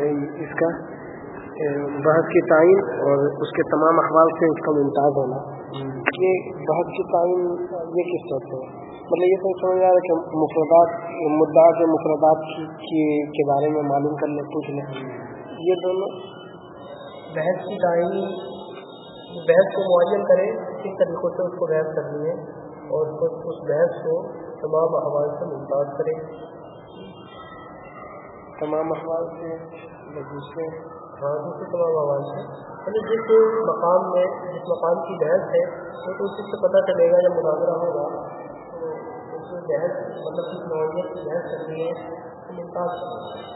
یعنی اس کا بحث کی تعین اور اس کے تمام احوال سے اس کا ممتاز ہونا۔ یہ بحث کی تعین یہ کس طرح سے مطلب یہ سمجھ رہا ہے کہ مفردات مدعا کے مفردات کے بارے میں معلوم کر لیں پوچھ لیں یہ دونوں بحث کی تعین، بحث کو معین کرے کس طریقوں سے اس کو بحث کرنی ہے اور اس بحث کو تمام احوال سے ممتاز کرے تمام احوال سے، یا دوسرے ہاں دوسرے تمام احوال سے۔ یعنی جس مقام میں، جس مقام کی بحث ہے، وہ تو اسی سے پتہ چلے گا جب مناظرہ ہوگا۔ تو اس میں بحث مطلب کس نوعیت کی بحث کرنی ہے۔ ممتاز